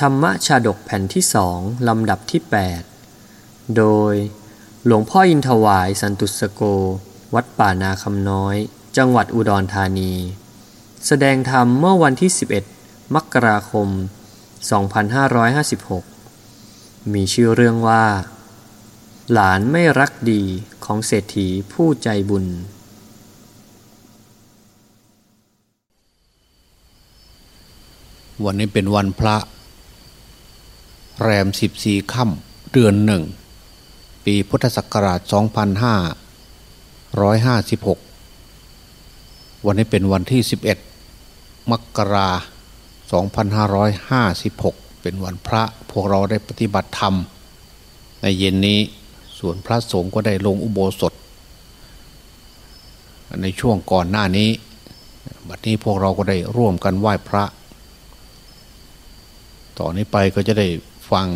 ธรรมชาดกแผ่นที่สองลำดับที่ 8 โดย หลวงพ่ออินทวายสันตุสโก วัดป่านาคำน้อย จังหวัดอุดรธานี แสดงธรรมเมื่อวันที่ 11 มกราคม 2556 มีชื่อเรื่องว่า หลานไม่รักดีของเศรษฐีผู้ใจบุญวันนี้เป็นวันพระ แรมสิบสี่ค่ำเดือนหนึ่ง ปีพุทธศักราช 2556 วันนี้เป็นวันที่ 11 มกราคม2556 เป็นวันพระพวกเราได้ปฏิบัติธรรม ในเย็นนี้ส่วนพระสงฆ์ก็ได้ลงอุโบสถ ในช่วงก่อนหน้านี้ บัดนี้พวกเราก็ได้ร่วมกันไหว้พระ ต่อนนี้ไปก็จะได้ ฟัง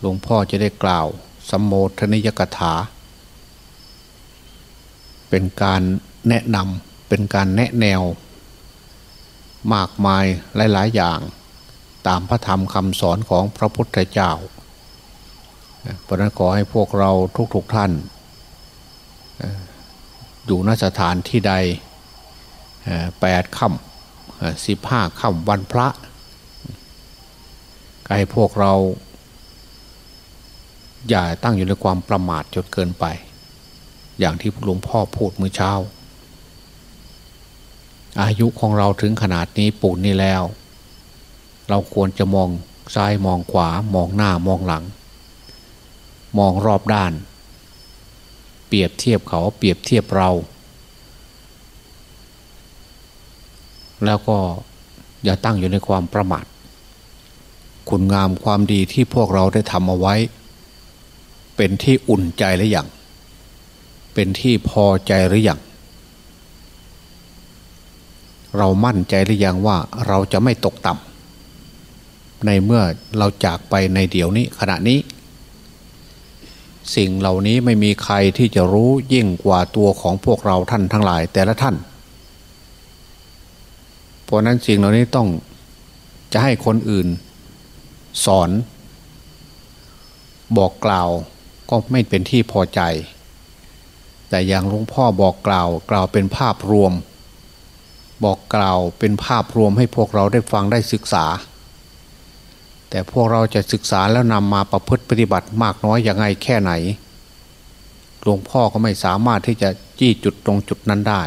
หลวงพ่อจะได้กล่าวสัมโมทนิยกถา เป็นการแนะนำเป็นการแนะแนว มากมายหลาย ๆ อย่าง ตามพระธรรมคำสอนของพระพุทธเจ้าเพราะนั้นขอให้พวกเราทุกๆทท่าน อยู่นสถานที่ใดแปดค่ำสิบห้าค่ำวันพระ ให้พวกเรา อย่าตั้งอยู่ในความประมาทจนเกินไป อย่างที่หลวงพ่อพูดเมื่อเช้า อายุของเราถึงขนาดนี้ปูนนี้แล้ว เราควรจะมองซ้ายมองขวามองหน้ามองหลัง มองรอบด้าน เปรียบเทียบเขาเปรียบเทียบเรา แล้วก็อย่าตั้งอยู่ในความประมาท คุณงามความดีที่พวกเราได้ทำเอาไว้ เป็นที่อุ่นใจหรือยังเป็นที่พอใจหรือยังเรามั่นใจหรือยังว่าเราจะไม่ตกต่ำในเมื่อเราจากไปในเดี๋ยวนี้ขณะนี้ สิ่งเหล่านี้ไม่มีใครที่จะรู้ยิ่งกว่าตัวของพวกเราท่านทั้งหลายแต่ละท่านเพราะนั้นสิ่งเหล่านี้ต้องจะให้คนอื่น สอน บอกกล่าวก็ไม่เป็นที่พอใจ แต่อย่างหลวงพ่อบอกกล่าวกล่าวเป็นภาพรวม บอกกล่าวเป็นภาพรวมให้พวกเราได้ฟังได้ศึกษา แต่พวกเราจะศึกษาแล้วนำมาประพฤติปฏิบัติมากน้อยอย่างไงแค่ไหนหลวงพ่อก็ไม่สามารถที่จะจี้จุดตรงจุดนั้นได้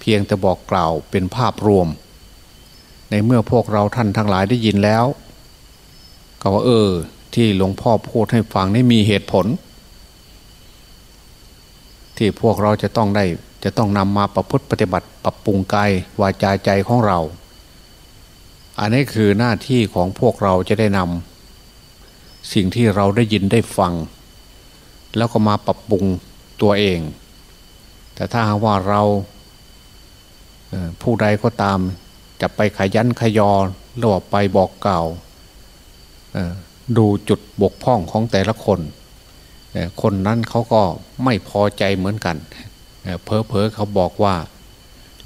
เพียงแต่บอกกล่าวเป็นภาพรวม ในเมื่อพวกเราท่านทั้งหลายได้ยินแล้ว ก็ว่าเออ ที่หลวงพ่อพูดให้ฟังนี่มีเหตุผล ที่พวกเราจะต้องได้จะต้องนำมาประพฤติปฏิบัติ ปรับปรุงกายวาจาใจของเรา อันนี้คือหน้าที่ของพวกเราจะได้นำสิ่งที่เราได้ยินได้ฟัง แล้วก็มาปรับปรุงตัวเอง แต่ถ้าว่าเราผู้ใดก็ตามจะไปขยันขยอหรือว่าไปบอกกล่าว ดูจุดบกพร่องของแต่ละคน คนนั้นเขาก็ไม่พอใจเหมือนกันเพอเพอเขาบอกว่า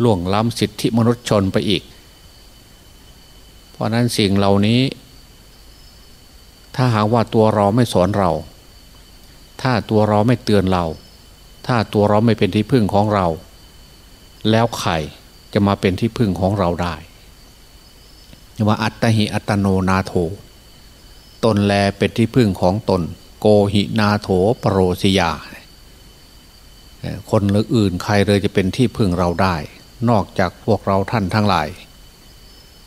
ล่วงล้ำสิทธิมนุษยชนไปอีก เพราะนั้นสิ่งเหล่านี้ ถ้าหากว่าตัวเราไม่สอนเรา ถ้าตัวเราไม่เตือนเรา ถ้าตัวเราไม่เป็นที่พึ่งของเรา แล้วใครจะมาเป็นที่พึ่งของเราได้ว่าอัตหิอัตโนนาโถ ตนแลเป็นที่พึ่งของตน โกหินาโถปรโรสิยา คนหรืออื่นใครเลยจะเป็นที่พึ่งเราได้ นอกจากพวกเราท่านทั้งหลาย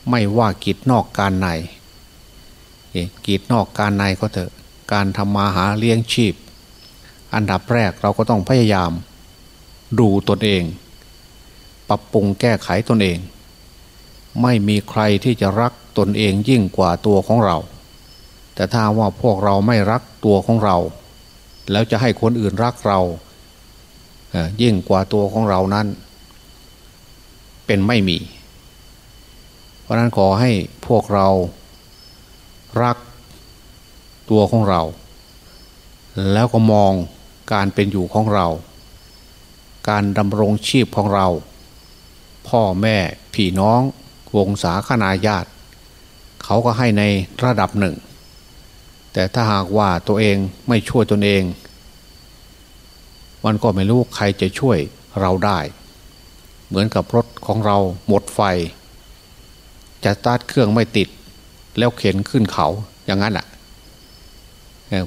ไม่ว่ากิจนอกการในกิจนอกการในก็เถอะการทำมาหาเลี้ยงชีพ อันดับแรกเราก็ต้องพยายาม ดูตนเอง ปรับปรุงแก้ไขตนเอง ไม่มีใครที่จะรักตนเองยิ่งกว่าตัวของเรา แต่ถ้าว่าพวกเราไม่รักตัวของเรา แล้วจะให้คนอื่นรักเรายิ่งกว่าตัวของเรานั้น เป็นไม่มี เพราะนั้นขอให้พวกเรารักตัวของเรา แล้วก็มองการเป็นอยู่ของเรา การดำรงชีพของเรา พ่อแม่พี่น้องวงศาคณาญาติ เขาก็ให้ในระดับหนึ่ง แต่ถ้าหากว่าตัวเองไม่ช่วยตนเอง มันก็ไม่รู้ใครจะช่วยเราได้ เหมือนกับรถของเราหมดไฟ จะตัดเครื่องไม่ติด แล้วเข็นขึ้นเขาอย่างนั้นแหละ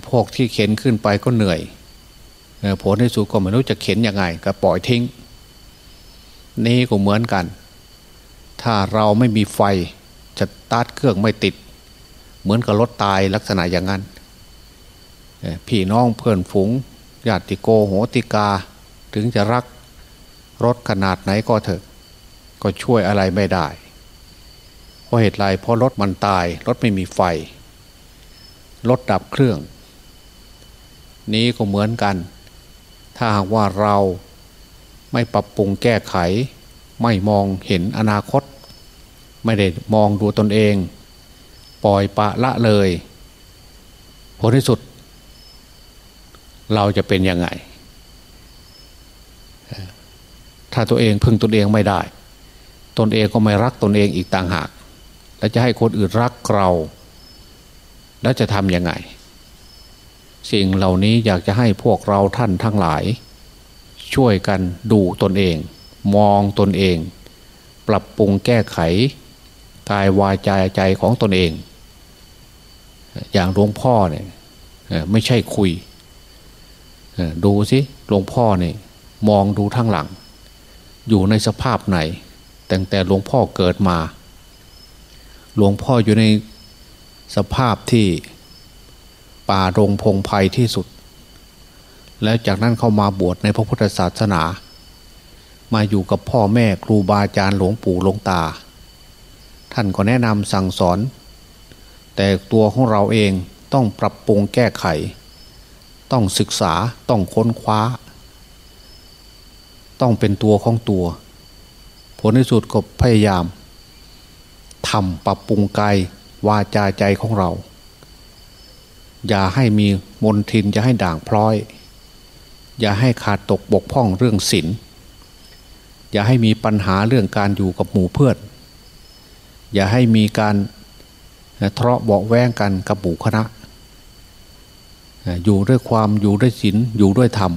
พวกที่เข็นขึ้นไปก็เหนื่อยผลในสุดก็ไม่รู้จะเข็นยังไง ก็ปล่อยทิ้ง นี่ก็เหมือนกัน ถ้าเราไม่มีไฟจะตัดเครื่องไม่ติด เหมือนกับรถตายลักษณะอย่างนั้นพี่น้องเพื่อนฝูงญาติโกโหติกา ถึงจะรักรถขนาดไหนก็เถอะ ก็ช่วยอะไรไม่ได้ เพราะเหตุไรเพราะรถมันตาย รถไม่มีไฟ รถดับเครื่อง นี้ก็เหมือนกัน ถ้าหากว่าเราไม่ปรับปรุงแก้ไข ไม่มองเห็นอนาคต ไม่ได้มองดูตนเอง ปล่อยปะละเลย ผลที่สุด เราจะเป็นยังไง ถ้าตัวเองพึ่งตนเองไม่ได้ ตนเองก็ไม่รักตนเองอีกต่างหาก แล้วจะให้คนอื่นรักเรา แล้วจะทำยังไง สิ่งเหล่านี้อยากจะให้พวกเราท่านทั้งหลาย ช่วยกันดูตนเอง มองตนเอง ปรับปรุงแก้ไขกายวาจาใจของตนเอง อย่างหลวงพ่อเนี่ยไม่ใช่คุยดูสิหลวงพ่อเนี่ยมองดูทั้งหลัง อยู่ในสภาพไหน ตั้งแต่หลวงพ่อเกิดมา หลวงพ่ออยู่ในสภาพที่ป่ารงพงไพ่ที่สุด แล้วจากนั้นเข้ามาบวชในพระพุทธศาสนา มาอยู่กับพ่อแม่ครูบาอาจารย์หลวงปู่หลวงตา ท่านก็แนะนำสั่งสอน แต่ตัวของเราเองต้องปรับปรุงแก้ไข ต้องศึกษาต้องค้นคว้า ต้องเป็นตัวของตัว ผลที่สุดก็พยายามทำปรับปรุงกายวาจาใจของเรา อย่าให้มีมนทินอย่าให้ด่างพร้อย อย่าให้ขาดตกบกพร่องเรื่องศีลอย่าให้มีปัญหาเรื่องการอยู่กับหมู่เพื่อน อย่าให้มีการ ทะเลาะเบาแวงกันกับหมู่คณะ อยู่ด้วยความอยู่ด้วยศีลอยู่ด้วยธรรม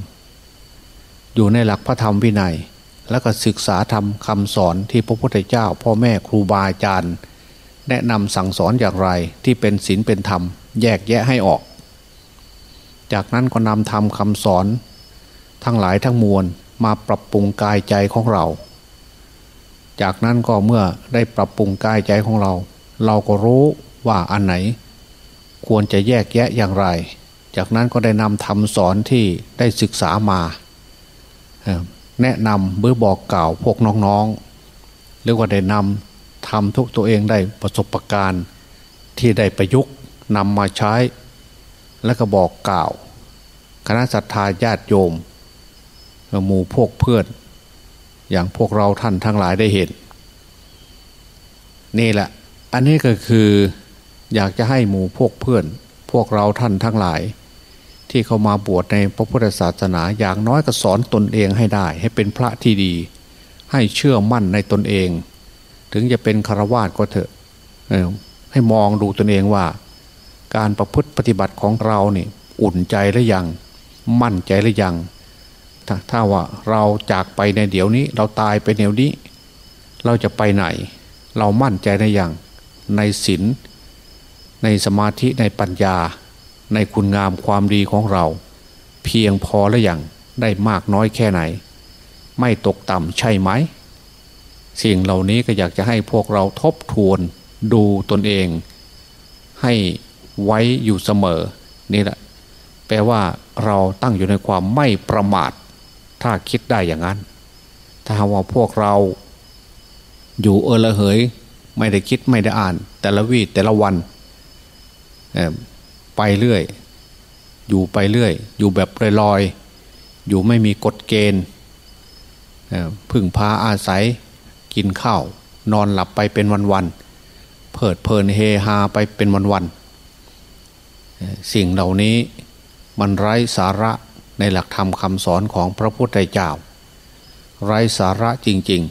อยู่ในหลักพระธรรมวินัย แล้วก็ศึกษาธรรมคำสอนที่พระพุทธเจ้า พ่อแม่ครูบาอาจารย์ แนะนำสั่งสอนอย่างไรที่เป็นศีลเป็นธรรม แยกแยะให้ออก จากนั้นก็นำธรรมคำสอน ทั้งหลายทั้งมวลมาปรับปรุงกายใจของเรา จากนั้นก็เมื่อได้ปรับปรุงกายใจของเรา เราก็รู้ ว่าอันไหน ควรจะแยกแยะอย่างไร จากนั้นก็ได้นำธรรมสอนที่ได้ศึกษามาแนะนำเบื่อบอกกล่าวพวกน้องๆหรือว่าได้นำทำทุกตัวเองได้ประสบการณ์ที่ได้ประยุกต์นำมาใช้ และก็บอกกล่าว คณะสัตยาญาติโยมหมู่พวกเพื่อน อย่างพวกเราท่านทั้งหลายได้เห็น นี่แหละ อันนี้ก็คือ อยากจะให้หมู่พวกเพื่อน พวกเราท่านทั้งหลาย ที่เข้ามาบวชในพระพุทธศาสนาอย่างน้อยก็สอนตนเองให้ได้ ให้เป็นพระที่ดี ให้เชื่อมั่นในตนเอง ถึงจะเป็นคารวาสก็เถอะให้มองดูตนเองว่า การประพฤติปฏิบัติของเราเนี่ยอุ่นใจหรือยัง มั่นใจหรือยังถถ้าว่าเราจากไปในเดี๋ยวนี้ เราตายไปเดี๋ยวนี้ เราจะไปไหน เรามั่นใจในอย่างในศีล ในสมาธิในปัญญา ในคุณงามความดีของเรา เพียงพอแล้วอย่างได้มากน้อยแค่ไหน ไม่ตกต่ำใช่ไหมสิ่งเหล่านี้ก็อยากจะให้พวกเราทบทวนดูตนเอง ให้ไว้อยู่เสมอนี่แหละแปลว่าเราตั้งอยู่ในความไม่ประมาท ถ้าคิดได้อย่างนั้น ถ้าว่าพวกเราอยู่เออละเหย ไม่ได้คิดไม่ได้อ่าน แต่ละวีแต่ละวัน ไปเรื่อย อยู่ไปเรื่อย อยู่แบบลอยๆอยู่ไม่มีกฎเกณฑ์พึ่งพาอาศัยกินข้าวนอนหลับไปเป็นวันๆเพิดเพลินเฮฮาไปเป็นวันๆสิ่งเหล่านี้มันไร้สาระในหลักธรรมคำสอนของพระพุทธเจ้า ไร้สาระจริง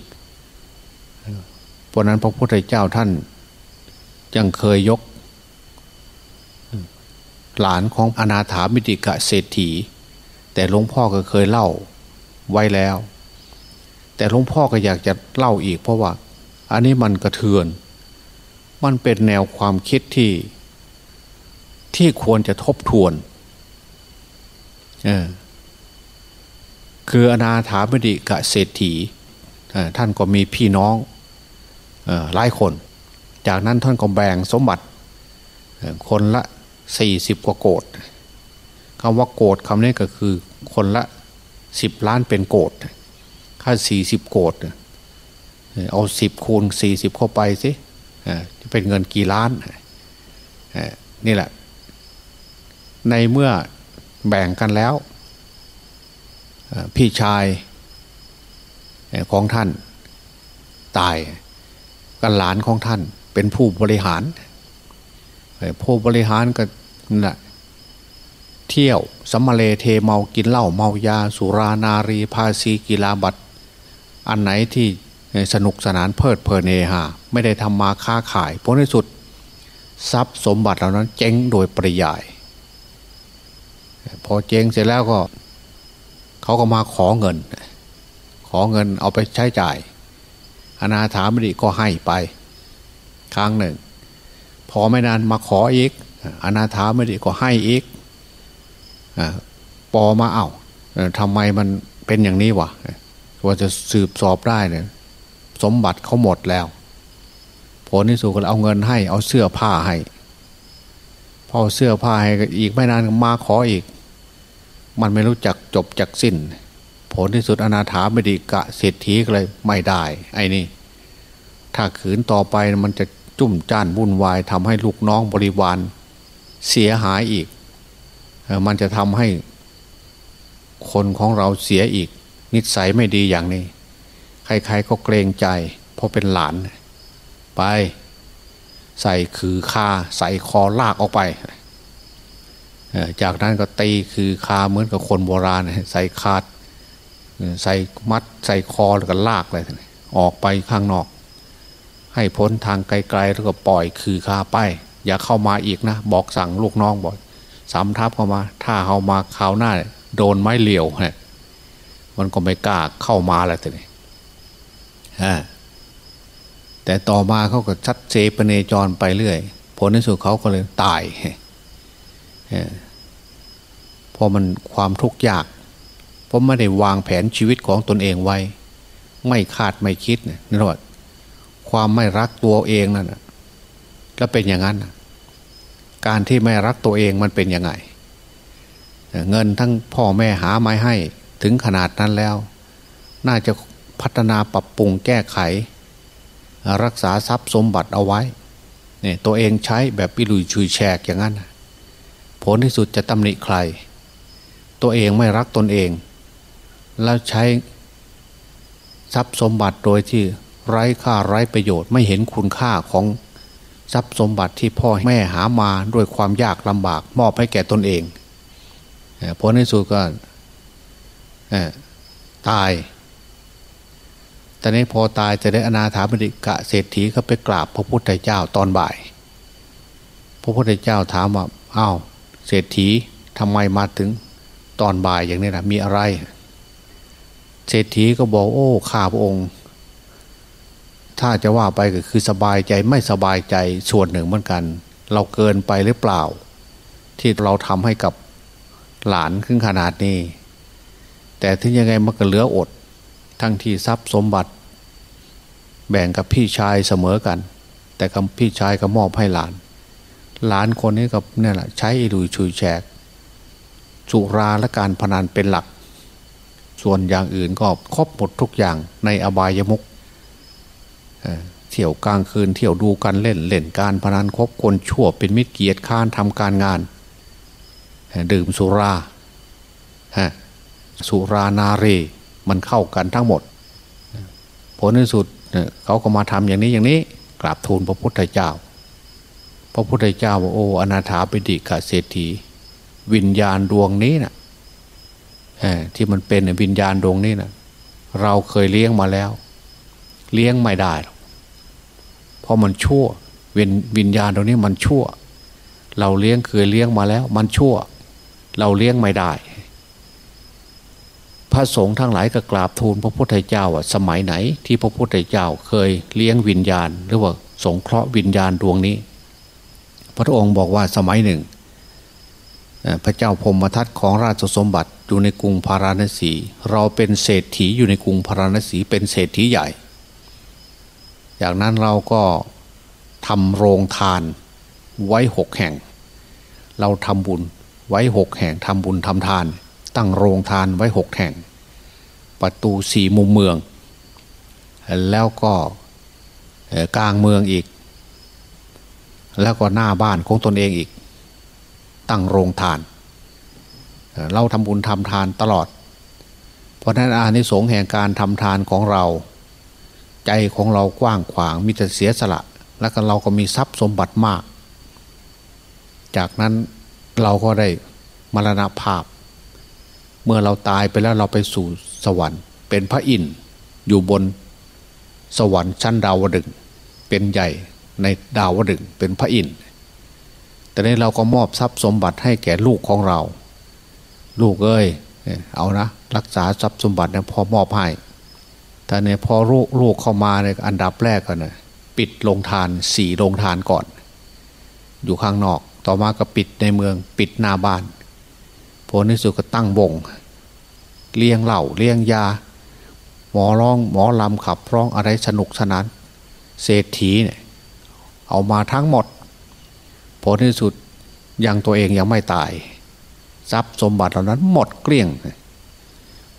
ๆเพราะนั้นพระพุทธเจ้าท่านยังเคยยก หลานของอนาถามิติกะเศรษฐี แต่หลวงพ่อก็เคยเล่าไว้แล้ว แต่หลวงพ่อก็อยากจะเล่าอีก เพราะว่า อันนี้มันกระเทือน มันเป็นแนวความคิดที่ ที่ควรจะทบทวนเออคืออนาถามิติกะเศรษฐีท่านก็มีพี่น้องหลายคน จากนั้นท่านก็แบ่งสมบัติคนละ สี่สิบกว่าโกดคำว่าโกดคำนี้ก็คือคนละสิบล้านเป็นโกดค่าสี่สิบโกดเอาสิบคูณสี่สิบเข้าไปสิจะเป็นเงินกี่ล้านนี่แหละ ในเมื่อแบ่งกันแล้วพี่ชายของท่านตายกันหลานของท่านเป็นผู้บริหารผู้บริหารก็ นะ่ะเที่ยวสัมมาเลเทเมากินเหล้าเมายา สุรานารีภาษีกีฬาบัตร อันไหนที่สนุกสนานเพลิดเพลินเฮฮาไม่ได้ทำมาค้าขายผลในสุด ทรัพย์สมบัติเหล่านั้นเจ๊งโดยปริยาย พอเจ๊งเสร็จแล้วก็เขาก็มาขอเงิน ขอเงินเอาไปใช้จ่าย อนาถามดีก็ให้ไป ครั้งหนึ่ง พอไม่นานมาขออีก อนาถาไม่ดีก็ให้อีกอปอมาเอา้าทำไมมันเป็นอย่างนี้วะว่าจะสืบสอบได้เนี่ยสมบัติเขาหมดแล้ว ผลที่สุดก็เอาเงินให้ เอาเสื้อผ้าให้พอเสื้อผ้าให้อีกไม่นานมาขออีก มันไม่รู้จักจบจักสิ้น ผลที่สุดอนาถาไม่ดีกะเศรษฐีก็เลยไม่ได้ ไอ้นี่ ถ้าขืนต่อไปมันจะจุ่มจ้านวุ่นวายทำให้ลูกน้องบริวาร เสียหายอีก มันจะทำให้คนของเราเสียอีก นิสัยไม่ดีอย่างนี้ ใครๆก็เกรงใจ เพราะเป็นหลาน ไป ใส่คือคาใส่คอลากออกไป จากนั้นก็ตีคือคาเหมือนกับคนโบราณ ใส่คาด ใส่มัด ใส่คอแล้วก็ลากเลยออกไปข้างนอก ให้พ้นทางไกลๆแล้วก็ปล่อยคือคาไป อย่าเข้ามาอีกนะ บอกสั่งลูกน้องบอกสำทับเข้ามา ถ้าเข้ามาคราวหน้า โดนไม้เหลียวฮะมันก็ไม่กล้าเข้ามาแล้วทีนี้แต่ต่อมาเขาก็ชัดเจปเนจรไปเรื่อย ผลในสุดเขาก็เลยตายเพอมันความทุกข์ยาก เพราะไม่ได้วางแผนชีวิตของตนเองไว้ ไม่คาดไม่คิดนี่นี่ว่าความไม่รักตัวเองนั่นแล้วเป็นอย่างนั้น การที่ไม่รักตัวเองมันเป็นยังไง เงินทั้งพ่อแม่หาไม้ให้ถึงขนาดนั้นแล้ว น่าจะพัฒนาปรับปรุงแก้ไข รักษาทรัพย์สมบัติเอาไว้เนี่ยตัวเองใช้แบบปิลุยชุยแฉกอย่างนั้น ผลที่สุดจะตำหนิใคร ตัวเองไม่รักตนเอง แล้วใช้ทรัพย์สมบัติโดยที่ไร้ค่าไร้ประโยชน์ไม่เห็นคุณค่าของ ทรัพย์สมบัติที่พ่อแม่หามาด้วยความยากลำบาก มอบให้แก่ตนเองผลในสุดก็ตาย แต่นี้พอตายจะได้อนาถาบิกะเศรษฐีก็ไปกราบพระพุทธเจ้าตอนบ่าย พระพุทธเจ้าถามว่าอ้าวเศรษฐีทำไมมาถึงตอนบ่ายอย่างนี้นะมีอะไร เศรษฐีก็บอกโอ้ข้าพระองค์ ถ้าจะว่าไปก็คือสบายใจไม่สบายใจส่วนหนึ่งเหมือนกัน เราเกินไปหรือเปล่า ที่เราทำให้กับหลานขึ้นขนาดนี้ แต่ถึงยังไงมันก็เหลืออด ทั้งที่ทรัพย์สมบัติ แบ่งกับพี่ชายเสมอกัน แต่คำพี่ชายก็มอบให้หลาน หลานคนนี้กับเนี่ยแหละใช้อิรุยชุยแฉกสุราและการพนันเป็นหลัก ส่วนอย่างอื่นก็ครบหมดทุกอย่างในอบายมุก เที่ยวกลางคืนเที่ยวดูกันเล่นเล่นการพนันคบคนชั่วเป็นมิตรเกียรติค้านทำการงาน ดื่มสุราสุรานาเรมันเข้ากันทั้งหมด ผลที่สุดเขาก็มาทำอย่างนี้อย่างนี้กราบทูลพระพุทธเจ้า พระพุทธเจ้าบอกโอ้อนาถาปิฎกเศรษฐี วิญญาณดวงนี้นะ่ะที่มันเป็นวิญญาณดวงนี้นะ่ะเราเคยเลี้ยงมาแล้ว เลี้ยงไม่ได้ เพราะมันชั่ววิญวิญญาณตรงนี้มันชั่ว เราเลี้ยงเคยเลี้ยงมาแล้ว มันชั่ว เราเลี้ยงไม่ได้ พระสงฆ์ทั้งหลายก็กราบทูลพระพุทธเจ้าว่าสมัยไหน ที่พระพุทธเจ้าเคยเลี้ยงวิญญาณ หรือว่าสงเคราะห์วิญญาณดวงนี้ พระองค์บอกว่าสมัยหนึ่ง พระเจ้าพมทัตของราชสมบัติอยู่ในกรุงพาราณสี เราเป็นเศรษฐีอยู่ในกรุงพาราณสีเป็นเศรษฐีใหญ่ จากนั้นเราก็ทำโรงทานไว้หกแห่ง เราทำบุญไว้หกแห่งทำบุญทำทาน ตั้งโรงทานไว้หกแห่ง ประตูสี่มุมเมือง แล้วก็กลางเมืองอีก แล้วก็หน้าบ้านของตนเองอีก ตั้งโรงทาน เราทำบุญทำทานตลอด เพราะนั้นอานิสงส์แห่งการทำทานของเรา ใจของเรากว้างขวางมีแต่เสียสละ แล้วก็เราก็มีทรัพย์สมบัติมาก จากนั้นเราก็ได้มรณภาพ เมื่อเราตายไปแล้วเราไปสู่สวรรค์ เป็นพระอินทร์อยู่บนสวรรค์ชั้นดาวดึงเป็นใหญ่ในดาวดึงเป็นพระอินทร์แต่นี้เราก็มอบทรัพย์สมบัติให้แก่ลูกของเรา ลูกเอ้ยเอานะรักษาทรัพย์สมบัตินะพอมอบให้ แต่เนี่ยพอลูกลูกเข้ามาเนี่ยอันดับแรกก่อนนะปิดโรงทานสี่โรงทานก่อน อยู่ข้างนอก ต่อมาก็ปิดในเมืองปิดหน้าบ้านผลที่สุดก็ตั้งวงเลี้ยงเหล่าเลี้ยงยา หมอร้องหมอลำขับร้องอะไรสนุกสนาน เศรษฐีเนี่ยเอามาทั้งหมดผลที่สุดยังตัวเองยังไม่ตาย ทรัพย์สมบัติเหล่านั้นหมดเกลี้ยง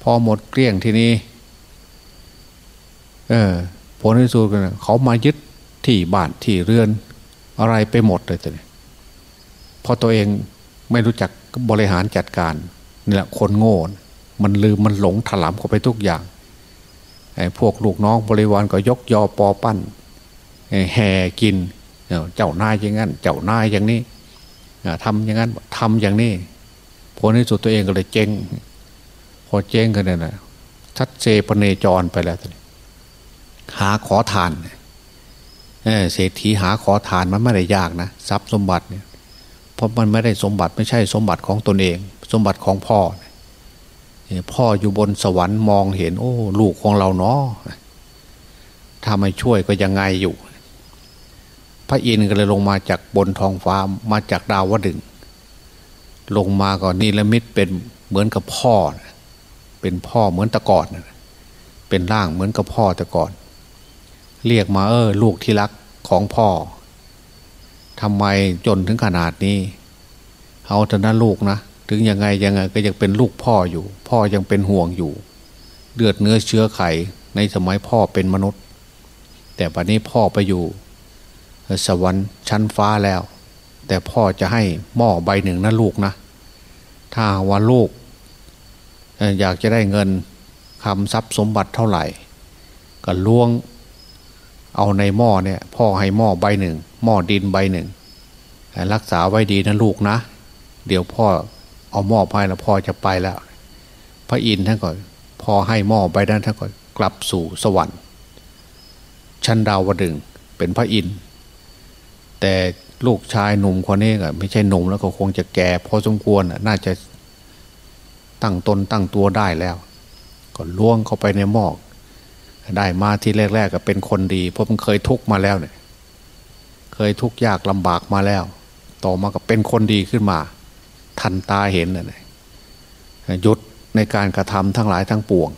พอหมดเกลี้ยงทีนี้ เออผลที่สุดกันเขามายึดที่บ้านที่เรือนอะไรไปหมดเลยแต่พอตัวเองไม่รู้จักบริหารจัดการนี่แหละคนโง่ มันลืมมันหลงถลำเข้าไปทุกอย่างไอ้พวกลูกน้องบริวารก็ยกยอปอปั้นแห่กิน เจ้านายอย่างนั้น เจ้านายอย่างนี้ทำอย่างนั้นทำอย่างนี้ผลที่สุดตัวเองก็เลยเจ๊งพอเจ๊งกันเนี่ยนะชัดเจปเนจรไปแล้วตอน หาขอทานเศรษฐีหาขอทานมันไม่ได้ยากนะทรัพย์สมบัติเนี่ยเพราะมันไม่ได้สมบัติไม่ใช่สมบัติของตนเอง สมบัติของพ่อ พ่ออยู่บนสวรรค์มองเห็น โอ้ ลูกของเราเนาะถ้าไม่ช่วยก็ยังไงอยู่ พระอินทร์ก็เลยลงมาจากบนท้องฟ้ามาจากดาวดึงลงมาก่อนนี่ละมิตเป็นเหมือนกับพ่อ เป็นพ่อเหมือนตะกอนเป็นร่างเหมือนกับพ่อต่ก่อน เรียกมาเออลูกที่รักของพ่อทำไมจนถึงขนาดนี้ เอาแต่นั้นลูกนะ ถึงยังไงยังไงก็ยังเป็นลูกพ่ออยู่ พ่อยังเป็นห่วงอยู่ เลือดเนื้อเชื้อไขในสมัยพ่อเป็นมนุษย์ แต่ปัจนี้พ่อไปอยู่ สวรรค์ชั้นฟ้าแล้ว แต่พ่อจะให้หม้อใบหนึ่งนะลูกนะ ถ้าว่าลูก อยากจะได้เงินคำทรัพย์สมบัติเท่าไหร่ ก็ล้วง เอาในหม้อเนี่ย พ่อให้หม้อใบหนึ่งหม้อดินใบหนึ่งรักษาไว้ดีนะลูกนะ เดี๋ยวพ่อเอาหม้อไปแล้วพ่อจะไปแล้ว พระอินทร์ท่านก็พอให้หม้อใบนั้นท่านก็กลับสู่สวรรค์ชั้นดาวดึงเป็นพระอินทร์แต่ลูกชายหนุ่มคนนี้ก็ไม่ใช่หนุ่มแล้วก็คงจะแก่พอสมควรน่าจะตั้งตนตั้งตัวได้แล้ว ก็ล่วงเข้าไปในหม้อ ได้มาที่แรกๆก็เป็นคนดี เพราะมันเคยทุกมาแล้วเนี่ย เคยทุกยากลำบากมาแล้ว ต่อมาก็เป็นคนดีขึ้นมา ทันตาเห็นเลยยุดในการกระทำทั้งหลายทั้งปวง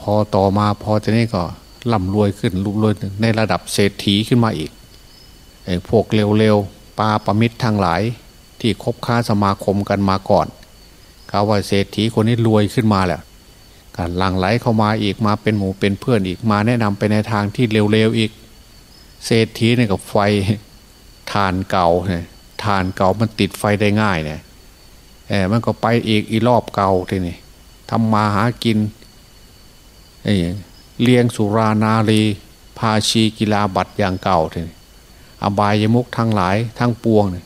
พอต่อมาพอจะนี้ก็ร่ำรวยขึ้นรุ่งรวยในระดับเศรษฐีขึ้นมาอีกพวกเร็วๆปาประมิตรทั้งหลายที่คบค้าสมาคมกันมาก่อนเขาว่าเศรษฐีคนนี้รวยขึ้นมาแล้ว หลั่งไหลเข้ามาอีกมาเป็นหมู่เป็นเพื่อนอีกมาแนะนำไปในทางที่เร็วๆอีก เศรษฐีเนี่ยกับไฟทานเก่าเนี่ยทานเก่ามันติดไฟได้ง่ายเนี่ยเออมันก็ไปอีกอีรอบเก่าทีนี่ทำมาหากินเลี้ยงสุรานารีพาชีกีฬาบัตรอย่างเก่าทีนี่อบายมุกทั้งหลายทั้งปวงเนี่ย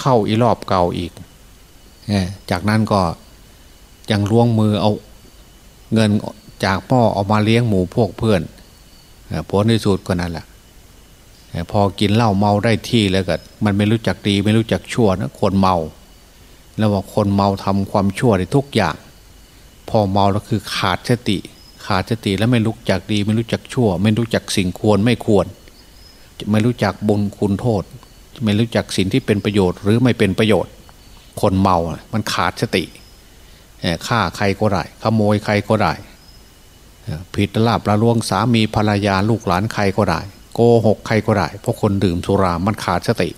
เข้าอีรอบเก่าอีกจากนั้นก็ยังล้วงมือเอา เงินจากพ่อออกมาเลี้ยงหมูพวกเพื่อนผลในสุดก็นั่นแหละพอกินเหล้าเมาได้ที่แล้วก็มันไม่รู้จักดีไม่รู้จักชั่วนะคนเมา แล้วว่าคนเมาทำความชั่วในทุกอย่าง พอเมาแล้วคือขาดสติ ขาดสติแล้วไม่รู้จักดี ไม่รู้จักชั่ว ไม่รู้จักสิ่งควรไม่ควร ไม่รู้จักบุญคุณโทษ ไม่รู้จักสิ่งที่เป็นประโยชน์หรือไม่เป็นประโยชน์ คนเมา มันขาดสติ ฆ่าใครก็ได้ขโมยใครก็ได้ผิดลาบละลวงสามีภรรยาลูกหลานใครก็ได้ โกหกใครก็ได้ เพราะคนดื่มสุรามันขาดสติ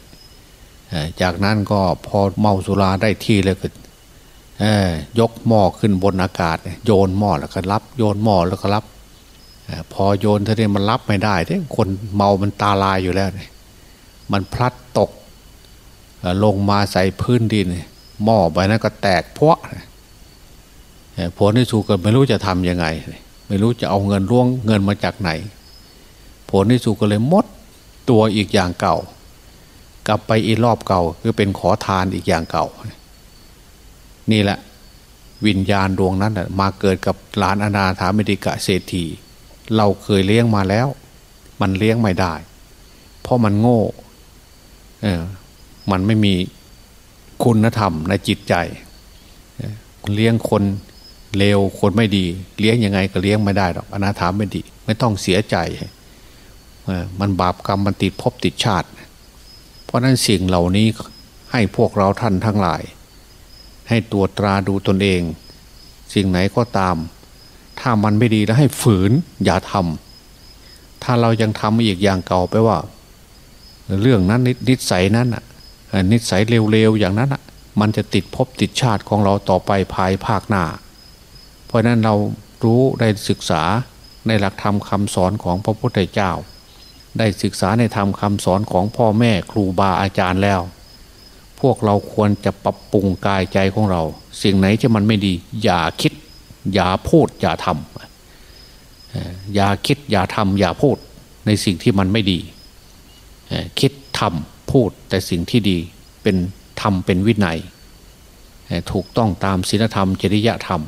จากนั้นก็พอเมาสุราได้ที่แล้วก็ยกหม้อขึ้นบนอากาศ โยนหม้อแล้วก็รับ โยนหม้อแล้วก็รับพอโยนเท่านี้มันรับไม่ได้ที่คนเมามันตาลายอยู่แล้วมันพลัดตกลงมาใส่พื้นดิน หม้อใบนั้นก็แตกพวะ ผลที่สุดก็ไม่รู้จะทำยังไง ไม่รู้จะเอาเงินร่วงเงินมาจากไหน ผลที่สุดก็เลยมดตัวอีกอย่างเก่า กลับไปอีรอบเก่าคือเป็นขอทานอีกอย่างเก่า นี่แหละ วิญญาณดวงนั้นมาเกิดกับหลานอนาถาเมดิกะเศรษฐีเราเคยเลี้ยงมาแล้ว มันเลี้ยงไม่ได้ เพราะมันโง่เออมันไม่มีคุณธรรมในจิตใจเลี้ยงคน เลวคนไม่ดี เลี้ยงยังไงก็เลี้ยงไม่ได้หรอกอนาถาไม่ดี ไม่ต้องเสียใจมันบาปกรรมมันติดภพติดชาติ เพราะนั้นสิ่งเหล่านี้ให้พวกเราท่านทั้งหลาย ให้ตรวจตราดูตนเอง สิ่งไหนก็ตาม ถ้ามันไม่ดีแล้วให้ฝืนอย่าทำถ้าเรายังทำอีกอย่างเก่าไปว่า เรื่องนั้นนิสัยนั้นอะนิสัยเร็วๆอย่างนั้นอะมันจะติดภพติดชาติของเราต่อไปภายภาคหน้า ราะนั้นเรารู้ได้ศึกษาในหลักธรรมคำสอนของพระพุทธเจ้า ได้ศึกษาในธรรมคำสอนของพ่อแม่ครูบาอาจารย์แล้ว พวกเราควรจะปรับปรุงกายใจของเรา สิ่งไหนที่มันไม่ดี อย่าคิด อย่าพูด อย่าทำอย่าคิดอย่าทำอย่าพูดในสิ่งที่มันไม่ดี คิดทำพูดแต่สิ่งที่ดีเป็นธรรมเป็นวินัย ถูกต้องตามศีลธรรมจริยธรรม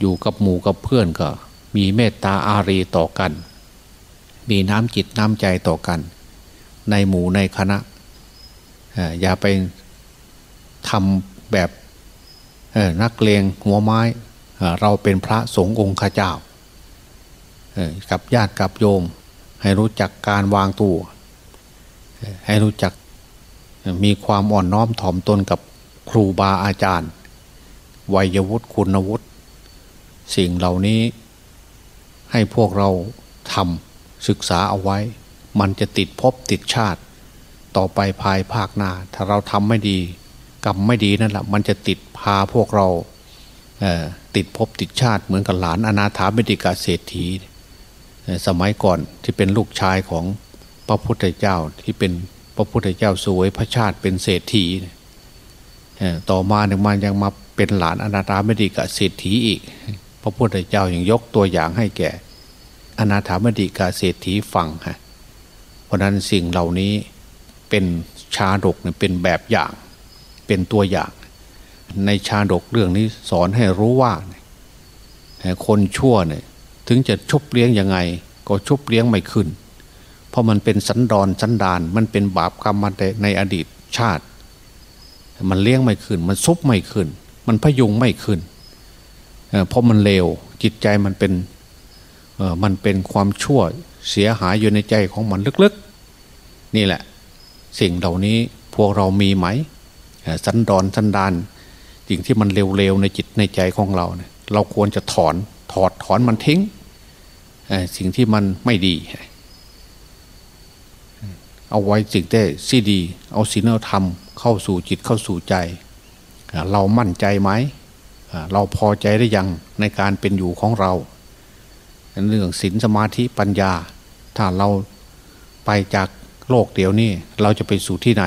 อยู่กับหมู่กับเพื่อนก็ มีเมตตาอารีต่อกัน มีน้ำจิตน้ำใจต่อกัน ในหมู่ในคณะ อย่าไปทำแบบนักเลงหัวไม้ เราเป็นพระสงฆ์องค์ข้าเจ้า กับญาติกับโยม ให้รู้จักการวางตัว ให้รู้จักมีความอ่อนน้อมถ่อมตนกับครูบาอาจารย์ วัยวุฒิคุณวุฒิ สิ่งเหล่านี้ให้พวกเราทำศึกษาเอาไว้ มันจะติดภพติดชาติ ต่อไปภายภาคหน้า ถ้าเราทำไม่ดีกรรมไม่ดีนั่นแหละมันจะติดพาพวกเราติดภพติดชาติเหมือนกับหลานอนาถาเมติกาเศรษฐีสมัยก่อนที่เป็นลูกชายของพระพุทธเจ้าที่เป็นพระพุทธเจ้าสวยพระชาติเป็นเศรษฐีต่อมาหนึ่งมันยังมาเป็นหลานอนาถาเมติกาเศรษฐีอีก ระพุทธเจ้ายัางยกตัวอย่างให้แก่ อนาถามดีกาเศรษฐีฟังฮะเพราะนั้นสิ่งเหล่านี้เป็นชาดกเป็นแบบอย่าง เป็นตัวอย่าง ในชาดกเรื่องนี้สอนให้รู้ว่า คนชั่วเนี่ยถึงจะชุบเลี้ยงยังไง ก็ชุบเลี้ยงไม่ขึ้น เพราะมันเป็นสันดอนสันดานมันเป็นบาปกรรมมาในอดีตชาติ มันเลี้ยงไม่ขึ้น มันซุบไม่ขึ้น มันพยุงไม่ขึ้น เพราะมันเลวจิตใจมันเป็นมันเป็นความชั่วเสียหายอยู่ในใจของมันลึกๆ นี่แหละ สิ่งเหล่านี้พวกเรามีไหมสันดอนสันดานสิ่งที่มันเร็วๆในจิตในใจของเราเนี่ยเราควรจะถอนถอดถอนมันทิ้งสิ่งที่มันไม่ดี เอาไว้สิ่งที่ซีดี เอาศีลธรรมเข้าสู่จิตเข้าสู่ใจ เรามั่นใจไหม เราพอใจได้ยังในการเป็นอยู่ของเรา เรื่องศีลสมาธิปัญญา ถ้าเราไปจากโลกเดียวนี้ เราจะไปสู่ที่ไหน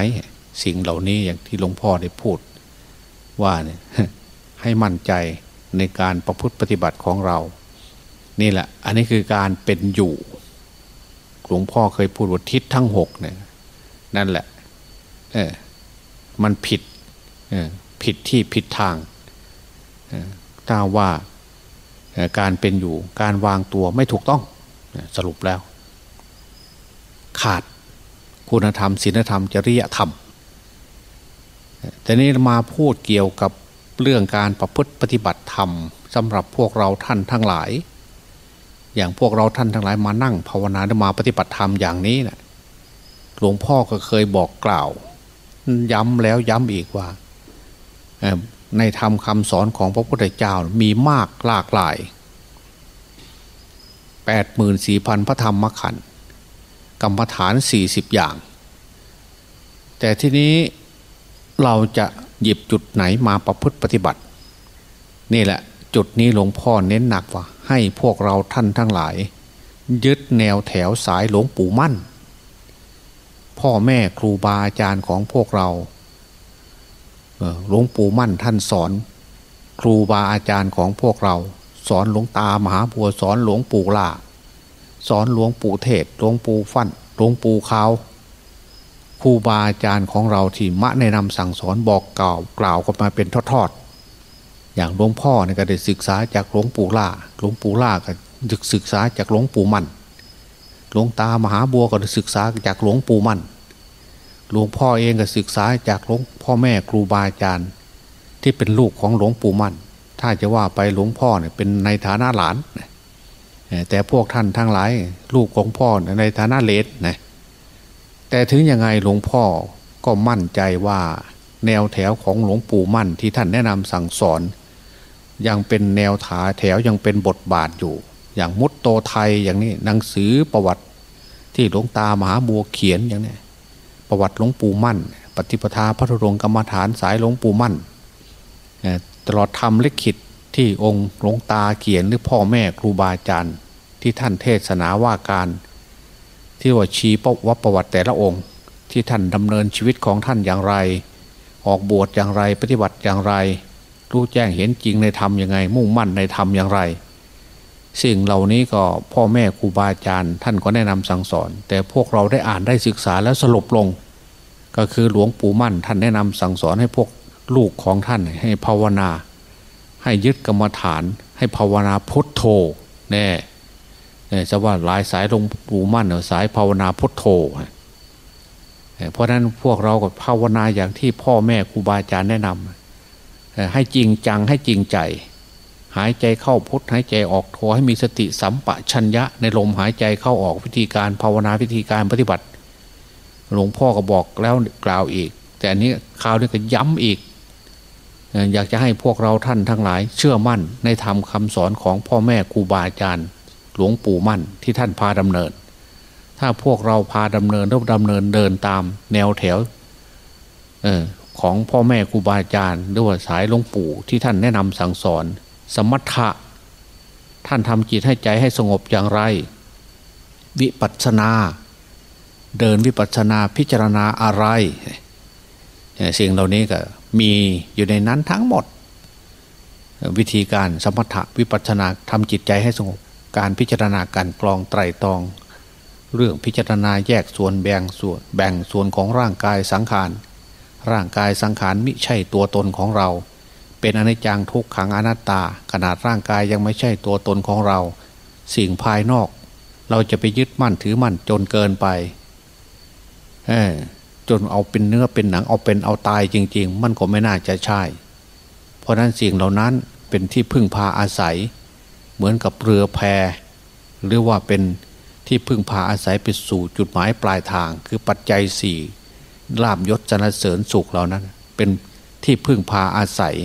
สิ่งเหล่านี้อย่างที่หลวงพ่อได้พูด ว่าเนี่ยให้มั่นใจในการประพฤติปฏิบัติของเรา นี่แหละ อันนี้คือการเป็นอยู่หลวงพ่อเคยพูดว่าทิศทั้งหกเนี่ยนั่นแหละ เออมันผิด เออผิดที่ผิดทาง ถ้าว่าการเป็นอยู่การวางตัวไม่ถูกต้องสรุปแล้ว ขาดคุณธรรมศีลธรรม จริยธรรม แต่นี้มาพูดเกี่ยวกับเรื่องการประพฤติปฏิบัติธรรมสำหรับพวกเราท่านทั้งหลาย อย่างพวกเราท่านทั้งหลายมานั่งภาวนามาปฏิบัติธรรมอย่างนี้นะหลวงพ่อก็เคยบอกกล่าว ย้ำแล้วย้ำอีกว่า ในธรรมคำสอนของพระพุทธเจ้ามีมากหลากหลายแปดหมื่นสี่พันพระธรรมขันธ์กรรมฐานสี่สิบอย่าง แต่ทีนี้เราจะหยิบจุดไหนมาประพฤติปฏิบัติ นี่แหละจุดนี้หลวงพ่อเน้นหนักว่า ให้พวกเราท่านทั้งหลาย ยึดแนวแถวสายหลวงปู่มั่น พ่อแม่ครูบาอาจารย์ของพวกเรา หลวงปู่มั่นท่านสอน ครูบาอาจารย์ของพวกเรา สอนหลวงตามหาบัวสอนหลวงปู่ล่าสอนหลวงปู่เทศหลวงปู่ฟั่นหลวงปู่ขาวครูบาอาจารย์ของเราที่มะแนะนำสั่งสอนบอกกล่าวกล่าวกันมาเป็นทอดๆอย่างหลวงพ่อเนี่ยก็ได้ศึกษาจากหลวงปู่ล่าหลวงปู่ล่าก็ศึกษาจากหลวงปู่มั่นหลวงตามหาบัวก็ได้ศึกษาจากหลวงปู่มั่น หลวงพ่อเองก็ศึกษาจากหลวงพ่อแม่ครูบาอาจารย์ ที่เป็นลูกของหลวงปู่มั่น ถ้าจะว่าไปหลวงพ่อเนี่ยเป็นในฐานะหลานแต่พวกท่านทั้งหลายลูกของพ่อในฐานะเลสนะแต่ถึงยังไงหลวงพ่อก็มั่นใจว่าแนวแถวของหลวงปู่มั่นที่ท่านแนะนำสั่งสอน ยังเป็นแนวถาแถวยังเป็นบทบาทอยู่ อย่างมุตโตไทยอย่างนี้หนังสือประวัติที่หลวงตามหาบัวเขียนอย่างนี้ ประวัติหลวงปู่มั่น ปฏิปทาพระธุรงกรรมฐานสายหลวงปู่มั่นตลอดธรรมลิขิตที่องค์หลวงตาเขียนหรือพ่อแม่ครูบาอาจารย์ที่ท่านเทศนาว่าการ ที่ว่าชี้ปวัประวัติแต่ละองค์ ที่ท่านดำเนินชีวิตของท่านอย่างไร ออกบวชอย่างไรปฏิบัติอย่างไร รู้แจ้งเห็นจริงในธรรมยังไง มุ่งมั่นในธรรมอย่างไร สิ่งเหล่านี้ก็พ่อแม่ครูบาอาจารย์ท่านก็แนะนำสั่งสอน แต่พวกเราได้อ่านได้ศึกษาแล้วสรุปลง ก็คือหลวงปู่มั่น ท่านแนะนำสั่งสอนให้พวกลูกของท่านให้ภาวนา ให้ยึดกรรมฐาน ให้ภาวนาพุทโธแน่เนี่ยจะว่าหลายสายหลวงปู่มั่นสายภาวนาพุทโธเพราะนั้นพวกเราก็ภาวนาอย่างที่พ่อแม่ครูบาอาจารย์แนะนำให้จริงจังให้จริงใจ หายใจเข้าพุทหายใจออกโทให้มีสติสัมปชัญญะ ในลมหายใจเข้าออกวิธีการภาวนาวิธีการปฏิบัติ หลวงพ่อก็บอกแล้วกล่าวอีก แต่อันนี้คราวนี้ก็ย้ำอีก อยากจะให้พวกเราท่านทั้งหลาย เชื่อมั่นในธรรมคาสอนของพ่อแม่ครูบาอาจารย์ หลวงปู่มั่นที่ท่านพาดำเนิน ถ้าพวกเราพาดำเนินรดำเนินเดินตามแนวแถวออของพ่อแม่ครูบาอาจารย์หรือว่าสายหลวงปู่ที่ท่านแนะนำสั่งสอน สมถะ ท่านทำจิตให้ใจให้สงบอย่างไร วิปัสนา เดินวิปัสนาพิจารณาอะไรสิ่งเหล่านี้ก็มีอยู่ในนั้นทั้งหมด วิธีการสมถะวิปัสนาทำจิตใจให้สงบการพิจารณาการกรองไตรตอง เรื่องพิจารณาแยกส่วนแบ่งส่วน แบ่งส่วนของร่างกายสังขารร่างกายสังขารมิใช่ตัวตนของเรา เป็นอนิจจังทุกขังอนัตตา ขนาดร่างกายยังไม่ใช่ตัวตนของเรา สิ่งภายนอก เราจะไปยึดมั่นถือมั่นจนเกินไปจนเอาเป็นเนื้อเป็นหนังเอาเป็นเอาตายจริง ๆ มันก็ไม่น่าจะใช่ เพราะนั้นสิ่งเหล่านั้นเป็นที่พึ่งพาอาศัย เหมือนกับเรือแพ หรือว่าเป็นที่พึ่งพาอาศัยไปสู่จุดหมายปลายทาง คือปัจจัยสี่ลาบยศจนเสริญสุขเหล่านั้น เป็นที่พึ่งพาอาศัย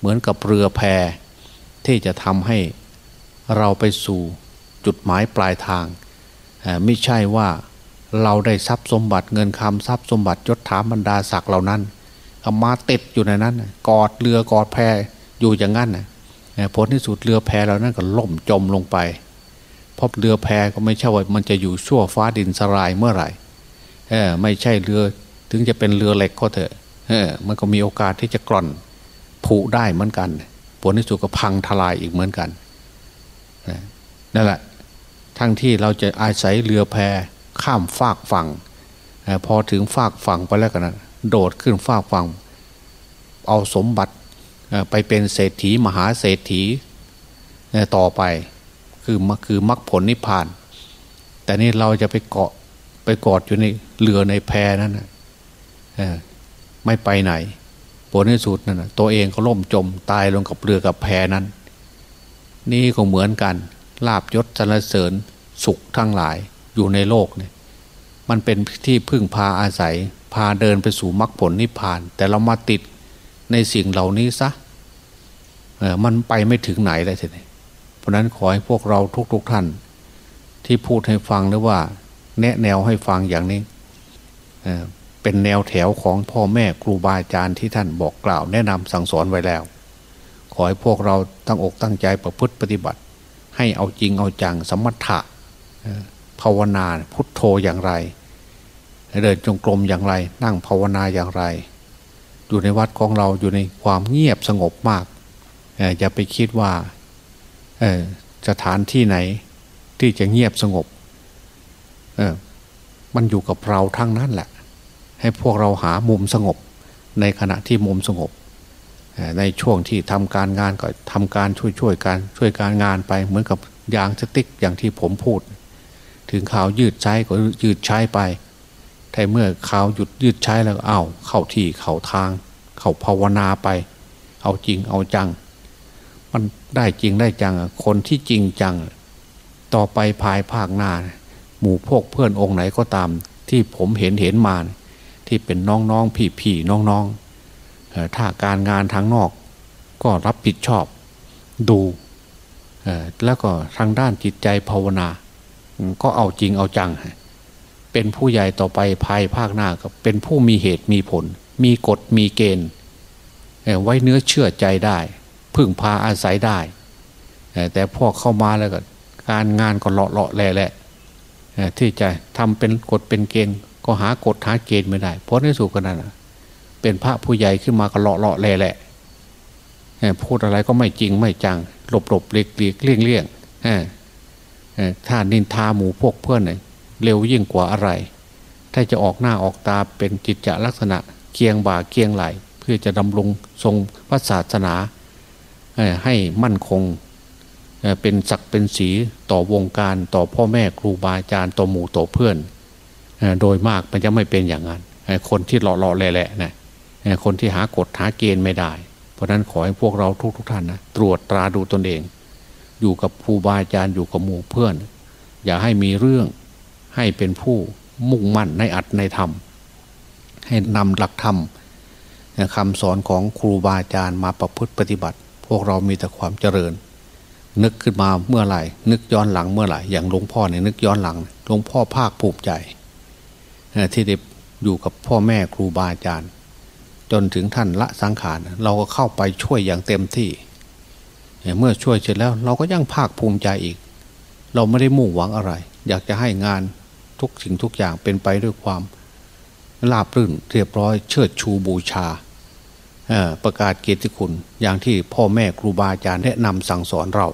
เหมือนกับเรือแพที่จะทำให้เราไปสู่จุดหมายปลายทาง ไม่ใช่ว่าเราได้ทรัพย์สมบัติเงินคำทรัพย์สมบัติยศถาบรรดาศักดิ์เหล่านั้นเอามาติดอยู่ในนั้น กอดเรือกอดแพอยู่อย่างนั้นผลที่สุดเรือแพเหล่านั้นก็ล่มจมลงไปเพราะเรือแพก็ไม่ใช่ว่ามันจะอยู่ชั่วฟ้าดินสลายเมื่อไหร่ไม่ใช่เรือถึงจะเป็นเรือเหล็กก็เถอะมันก็มีโอกาสที่จะกร่อน ผุได้เหมือนกัน ผลที่สุดก็พังทลายอีกเหมือนกันนั่นแหละ ทั้งที่เราจะอาศัยเรือแพข้ามฟากฝั่ง พอถึงฟากฝั่งไปแล้วกันนะโดดขึ้นฟากฝั่ง เอาสมบัติไปเป็นเศรษฐีมหาเศรษฐีต่อไปคือคือมรรคผลนิพพาน แต่นี่เราจะไปเกาะไปกอดอยู่ในเรือในแพนั้นนะไม่ไปไหน ผลในสุดนั่นตัวเองก็ล่มจมตายลงกับเรือกับแพนั้น นี่ก็เหมือนกันลาบยศสรรเสริญสุขทั้งหลายอยู่ในโลกเนี่ยมันเป็นที่พึ่งพาอาศัย พาเดินไปสู่มรรคผลนิพพาน แต่เรามาติดในสิ่งเหล่านี้ซะเออมันไปไม่ถึงไหนเลยทีนี้เพราะนั้นขอให้พวกเราทุกๆทท่าน ที่พูดให้ฟังหรือว่า แนะแนวให้ฟังอย่างนี้ เป็นแนวแถวของพ่อแม่ครูบาอาจารย์ที่ท่านบอกกล่าวแนะนำสั่งสอนไว้แล้ว ขอให้พวกเราตั้งอกตั้งใจประพฤติปฏิบัติ ให้เอาจริงเอาจังสมถะภาวนาพุทโธอย่างไร เดินจงกรมอย่างไร นั่งภาวนาอย่างไร อยู่ในวัดของเราอยู่ในความเงียบสงบมากอย่าไปคิดว่าสถานที่ไหนที่จะเงียบสงบมันอยู่กับเราทั้งนั้นแหละ ให้พวกเราหามุมสงบ ในขณะที่มุมสงบ ในช่วงที่ทำการงานก็ทำการช่วยช่วยการช่วยการงานไปเหมือนกับยางสติ๊กอย่างที่ผมพูด ถึงข่าวยืดใช้ก็ยืดใช้ไปแต่เมื่อข่าวหยุดยืดใช้แล้วเอาเข้าที่เข้าทาง เข้าภาวนาไป เอาจริงเอาจัง มันได้จริงได้จังคนที่จริงจัง ต่อไปภายภาคหน้า หมู่พวกเพื่อนองค์ไหนก็ตาม ที่ผมเห็นเห็นมา ที่เป็นน้องน้องพี่พี่น้องน้องถ้าการงานทางนอกก็รับผิดชอบดูแล้วก็ทางด้านจิตใจภาวนา ก็เอาจริงเอาจัง เป็นผู้ใหญ่ต่อไปภายภาคหน้าก็เป็นผู้มีเหตุมีผล มีกฎมีเกณฑ์ ไว้เนื้อเชื่อใจได้ พึ่งพาอาศัยได้ แต่พวกเข้ามาแล้วก็การงานก็เลาะเลาะแหละแหละที่จะทำเป็นกฎเป็นเกณฑ์ ก็หากฎหาเกณฑ์ไม่ได้ เพราะในสุกันนั้นเป็นพระผู้ใหญ่ขึ้นมาก็เลาะเลาะแหละแหละพูดอะไรก็ไม่จริงไม่จังหลบหลบเลียกเลียกเลี่ยงเลี่ยงถ้านินทาหมูพวกเพื่อนเนี่ยเร็วยิ่งกว่าอะไร ถ้าจะออกหน้าออกตาเป็นจิตจะลักษณะเคียงบ่าเคียงไหล เพื่อจะดำรงทรงพระศาสนาให้มั่นคงเป็นศักเป็นสีต่อวงการต่อพ่อแม่ครูบาอาจารย์ต่อหมู่ต่อเพื่อน โดยมากมันจะไม่เป็นอย่างนั้น คนที่หล่อหล่อแหละนะคนที่หากฎหาเกณฑ์ไม่ได้ เพราะนั้นขอให้พวกเราทุกทุกท่านนะตรวจตราดูตนเอง อยู่กับครูบาอาจารย์อยู่กับหมู่เพื่อน อย่าให้มีเรื่องให้เป็นผู้มุ่งมั่นในอัตในธรรม ให้นำหลักธรรมคำสอนของครูบาอาจารย์มาประพฤติปฏิบัติ พวกเรามีแต่ความเจริญ นึกขึ้นมาเมื่อไหร่ นึกย้อนหลังเมื่อไหร่อย่างหลวงพ่อเนี่ยนึกย้อนหลังหลวงพ่อภาคภูมิใจ ที่ได้อยู่กับพ่อแม่ครูบาอาจารย์ จนถึงท่านละสังขาร เราก็เข้าไปช่วยอย่างเต็มที่ เมื่อช่วยเสร็จแล้วเราก็ยังภาคภูมิใจอีก เราไม่ได้มุ่งหวังอะไร อยากจะให้งานทุกสิ่งทุกอย่างเป็นไปด้วยความราบรื่นเรียบร้อยเชิดชูบูชาประกาศเกียรติคุณอย่างที่พ่อแม่ครูบาอาจารย์แนะนำสั่งสอนเรา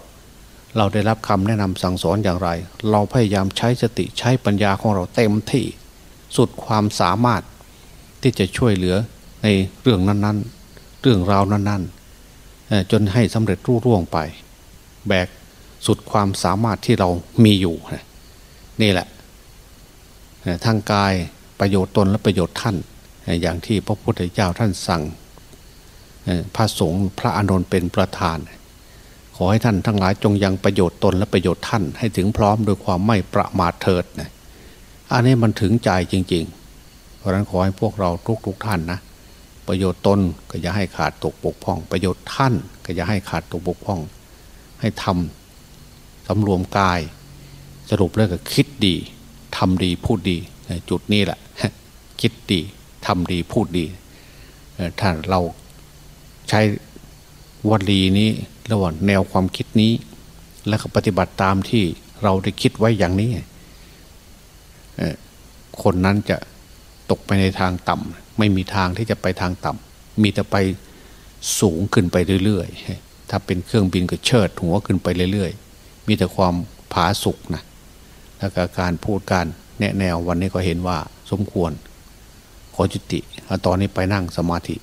เราได้รับคำแนะนำสั่งสอนอย่างไร เราพยายามใช้สติใช้ปัญญาของเราเต็มที่ สุดความสามารถที่จะช่วยเหลือในเรื่องนั้นๆ เรื่องราวนั้นๆ จนให้สำเร็จรุ่ร่วงไป แบกสุดความสามารถที่เรามีอยู่นี่แหละทางกายประโยชน์ตนและประโยชน์ท่าน อย่างที่พระพุทธเจ้าท่านสั่งพระสงฆ์พระอานนท์เป็นประธาน ขอให้ท่านทั้งหลายจงยังประโยชน์ตนและประโยชน์ท่านให้ถึงพร้อมโดยความไม่ประมาทเถิดนะ อันนี้มันถึงใจจริง ๆ เพราะนั้นขอให้พวกเราทุกๆทท่านนะ ประโยชน์ตนก็อย่าให้ขาดตกบกพร่อง ประโยชน์ท่านก็อย่าให้ขาดตกบกพร่อง ให้ทำสำรวมกาย สรุปแล้วก็คิดดีทำดีพูดดีจุดนี้แหละ คิดดีทำดีพูดดีถ้าเราใช้วลีนี้ระหว่างแนวความคิดนี้ แล้วก็ปฏิบัติตามที่เราได้คิดไว้อย่างนี้ คนนั้นจะตกไปในทางต่ำไม่มีทางที่จะไปทางต่ำมีแต่ไปสูงขึ้นไปเรื่อยๆ ถ้าเป็นเครื่องบินก็เชิดหัวขึ้นไปเรื่อยๆ มีแต่ความผาสุกนะแล้วก็การพูดการแนะแนววันนี้ก็เห็นว่าสมควร ขอจุติตอนนี้ไปนั่งสมาธิ